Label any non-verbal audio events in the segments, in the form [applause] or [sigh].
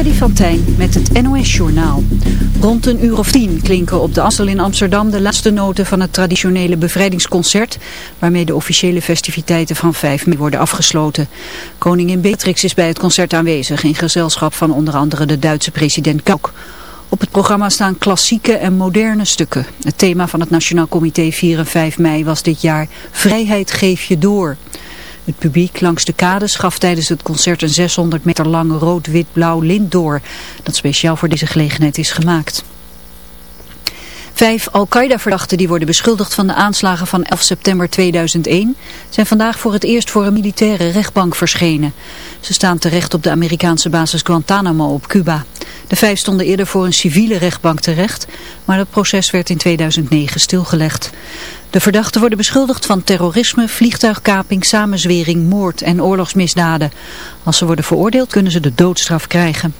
Freddy van Tijn met het NOS-journaal. Rond een uur of tien klinken op de Assel in Amsterdam de laatste noten van het traditionele bevrijdingsconcert, waarmee de officiële festiviteiten van 5 mei worden afgesloten. Koningin Beatrix is bij het concert aanwezig in gezelschap van onder andere de Duitse president Kauk. Op het programma staan klassieke en moderne stukken. Het thema van het Nationaal Comité 4 en 5 mei was dit jaar Vrijheid geef je door. Het publiek langs de kades gaf tijdens het concert een 600 meter lange rood-wit-blauw lint door, dat speciaal voor deze gelegenheid is gemaakt. Vijf Al-Qaeda-verdachten die worden beschuldigd van de aanslagen van 11 september 2001 zijn vandaag voor het eerst voor een militaire rechtbank verschenen. Ze staan terecht op de Amerikaanse basis Guantanamo op Cuba. De vijf stonden eerder voor een civiele rechtbank terecht, maar het proces werd in 2009 stilgelegd. De verdachten worden beschuldigd van terrorisme, vliegtuigkaping, samenzwering, moord en oorlogsmisdaden. Als ze worden veroordeeld kunnen ze de doodstraf krijgen.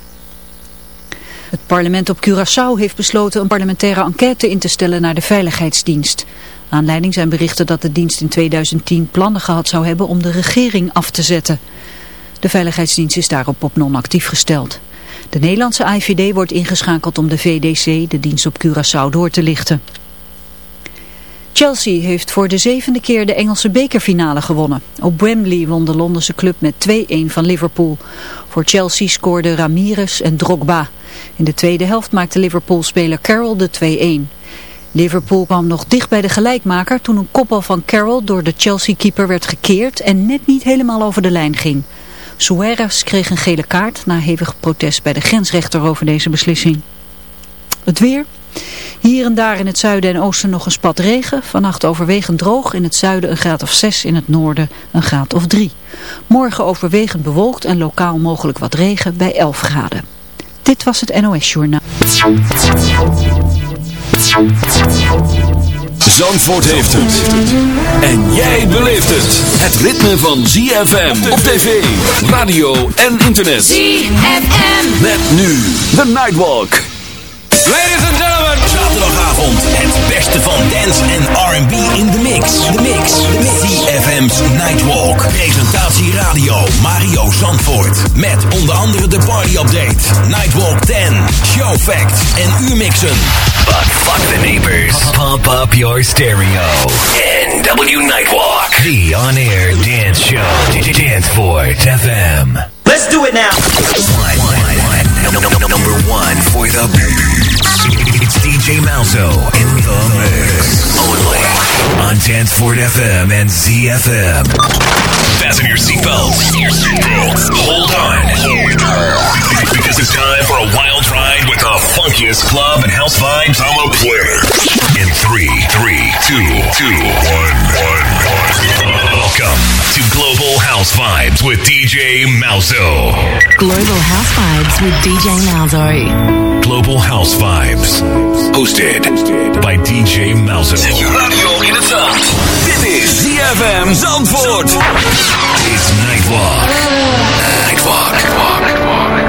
Het parlement op Curaçao heeft besloten een parlementaire enquête in te stellen naar de veiligheidsdienst. Aanleiding zijn berichten dat de dienst in 2010 plannen gehad zou hebben om de regering af te zetten. De veiligheidsdienst is daarop op non-actief gesteld. De Nederlandse AIVD wordt ingeschakeld om de VDC, de dienst op Curaçao, door te lichten. Chelsea heeft voor de zevende keer de Engelse bekerfinale gewonnen. Op Wembley won de Londense club met 2-1 van Liverpool. Voor Chelsea scoorden Ramirez en Drogba. In de tweede helft maakte Liverpool-speler Carroll de 2-1. Liverpool kwam nog dicht bij de gelijkmaker toen een kopbal van Carroll door de Chelsea-keeper werd gekeerd en net niet helemaal over de lijn ging. Suarez kreeg een gele kaart na hevig protest bij de grensrechter over deze beslissing. Het weer... Hier en daar in het zuiden en oosten nog een spat regen. Vannacht overwegend droog. In het zuiden een graad of 6. In het noorden een graad of 3. Morgen overwegend bewolkt en lokaal mogelijk wat regen bij 11 graden. Dit was het NOS Journaal. Zandvoort heeft het. En jij beleeft het. Het ritme van ZFM op tv, radio en internet. ZFM. Met nu The Nightwalk. Ladies and gentlemen. Zaterdagavond het beste van dance en R&B in de mix. De mix. De mix. CFM's Nightwalk. Presentatie radio Mario Zandvoort. Met onder andere de party update. Nightwalk 10. Show facts en U-mixen. But fuck the neighbors. Pump up your stereo. NW Nightwalk. The on-air dance show. Danceport FM. Let's do it now. One, one, one. No, no, no, number one for the. It's DJ Malzo in the mix. Only on Danceport FM and ZFM. Fasten your seatbelts. Hold on. Because it's time for a wild ride with the funkiest club and house vibes on the planet. In three, three, two, two, one, one, one. Welcome to Global House Vibes with DJ Malzo. Global House Vibes with DJ Malzo. Global House Vibes. Hosted by DJ Malzo. Zet je radio in het zand. Dit is ZFM Zandvoort. It's Nightwalk. Nightwalk. Nightwalk. Nightwalk.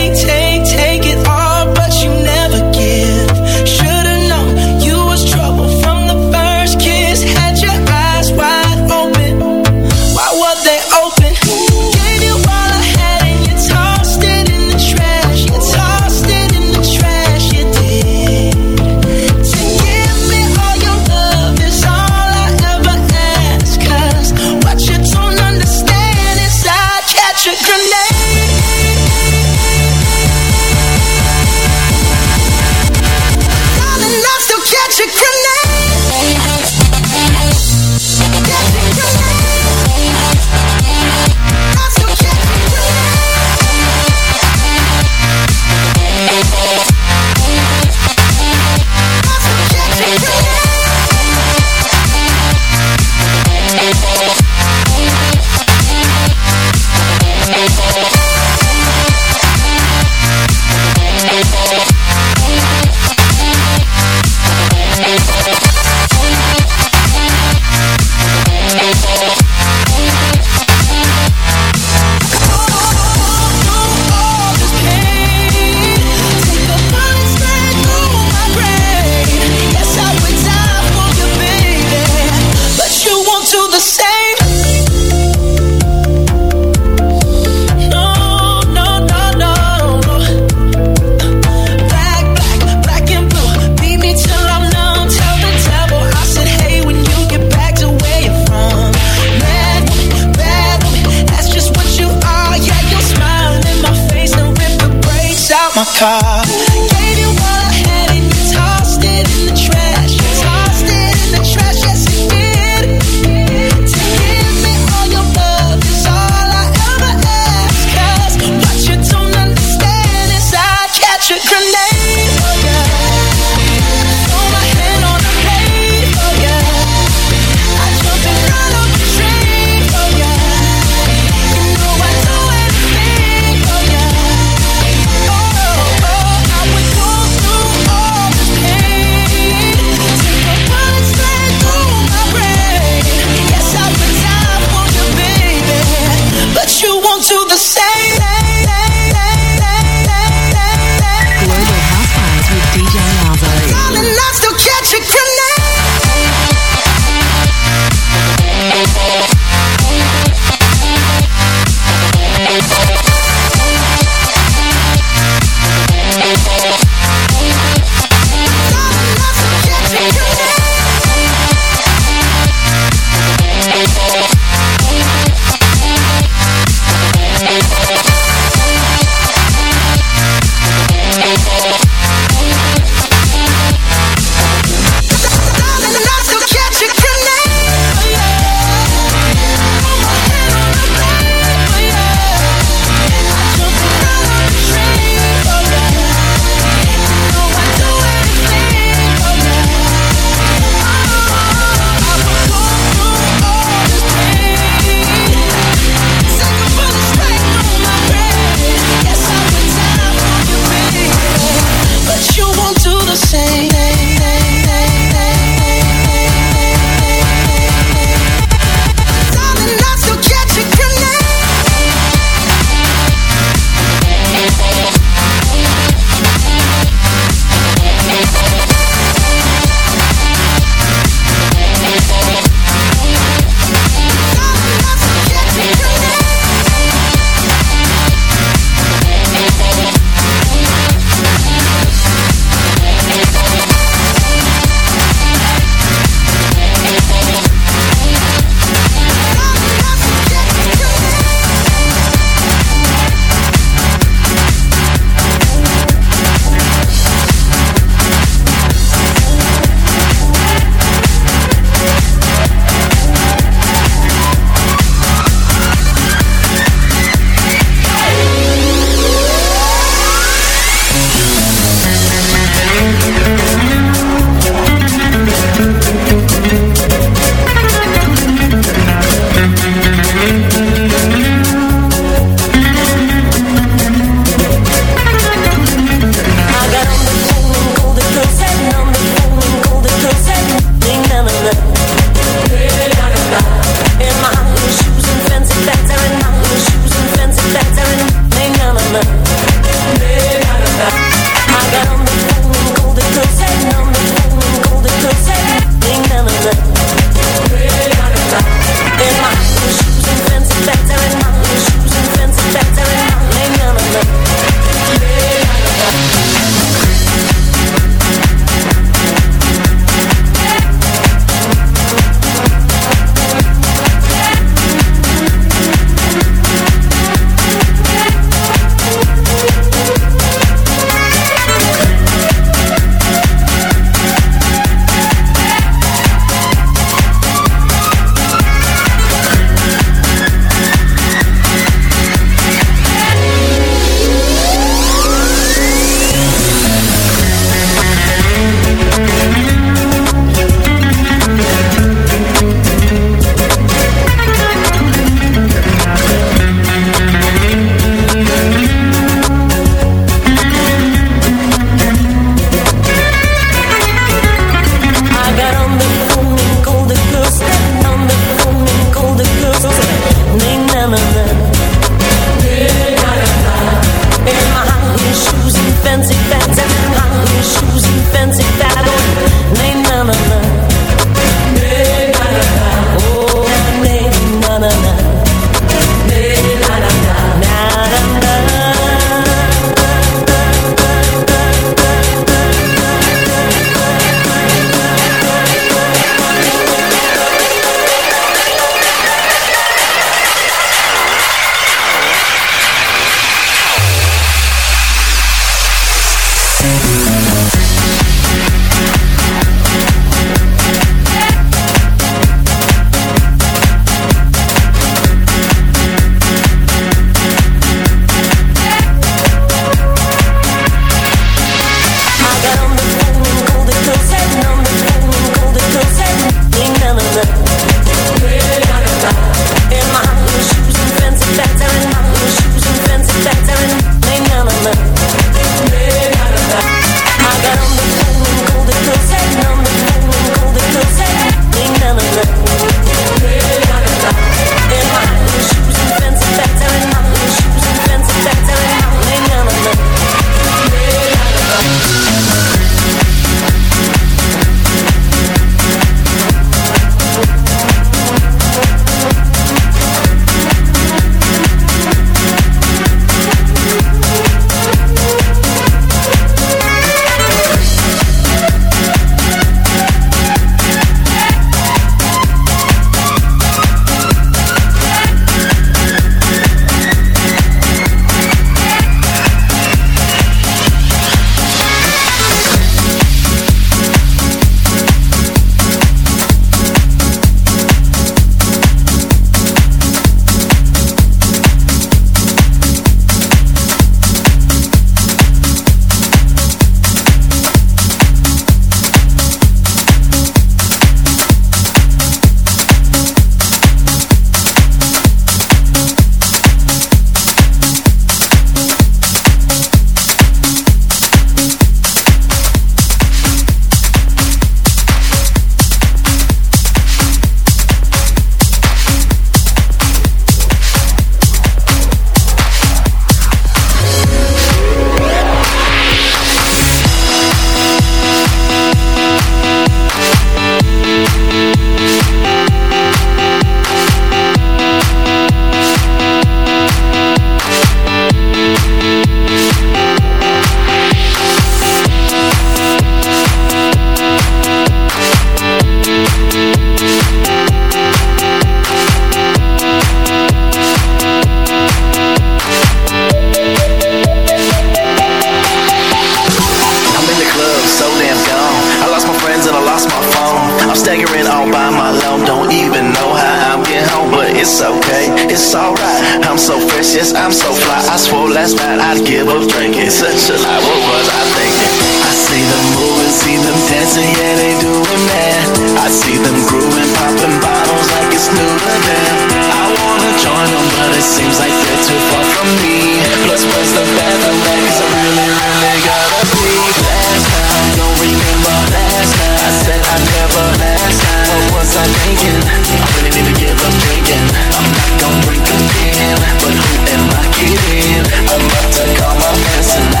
See them grooving, popping bottles like it's new to them. I wanna join them, but it seems like they're too far from me. Plus, where's the bathroom at? Cause I really, really gotta be. Last time, don't remember last time. I said I never last time. What was I thinking? I really need to give up drinking. I'm not gonna drink again. But who am I kidding? I'm about to call my friends tonight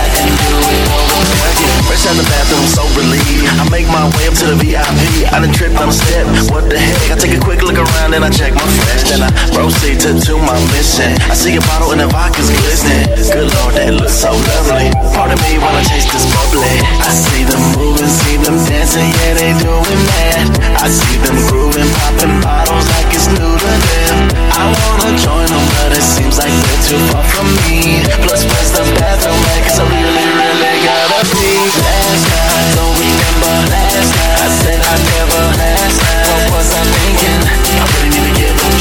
Fresh out the bathroom, so relieved. I make my way up to the VIP. I done tripped on a step. What the heck? I take a quick look around and I check my friends. Then I proceed to, to my mission. I see a bottle and the vodka's glistening. Good lord, that looks so lovely. Pardon me while I taste this bubbly. I see them moving, see them dancing, yeah, they doing that. I see them grooving, popping bottles like it's new to them. I wanna join them, but it seems like they're too far from me. Plus, where's the bathroom at? I really, really gotta be. Last night, don't remember last night. I said I never last night. What was I thinking? I really need to give up.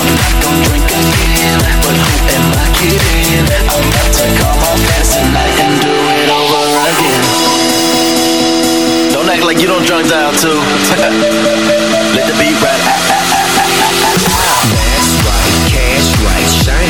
I'm not gonna drink again. But who am I kidding? I'm about to call my friends tonight and do it over again. Don't act like you don't drunk dial too. [laughs] Let the beat ride. Ah, ah, ah.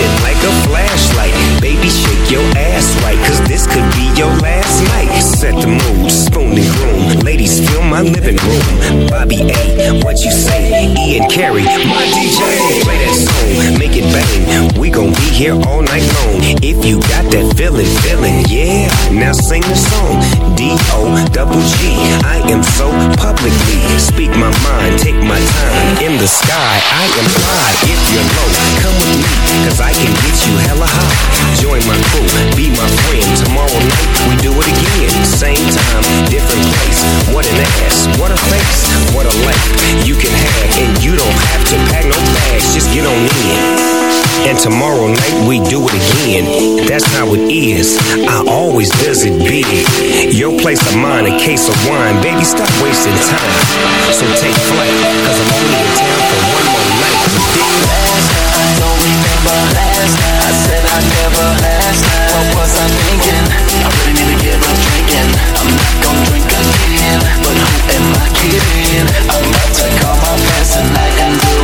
That's like a flashlight. Baby, shake your ass right, this could be your last night. Set the mood, spoon and groom. Ladies, fill my living room. Bobby A, what you say? Ian Carey, my DJ. Play that song, make it bang. We gon' be here all night long. If you got that feeling, feeling, yeah. Now sing the song. D O double G. I am so publicly. Speak my mind, take my time. In the sky, I am fly. If you're low, come with me, cause I can get you hella high. Join my just get on in. And tomorrow night we do it again. That's how it is. I always visit big. Your place of mine, a case of wine. Baby, stop wasting time. So take flight, cause I'm only in town for one more night. Last night, don't remember last night. I said I never last night. What was I thinking? I really need to give up drinking. I'm not gonna drink again. But who am I kidding? I'm about to call my friends tonight and do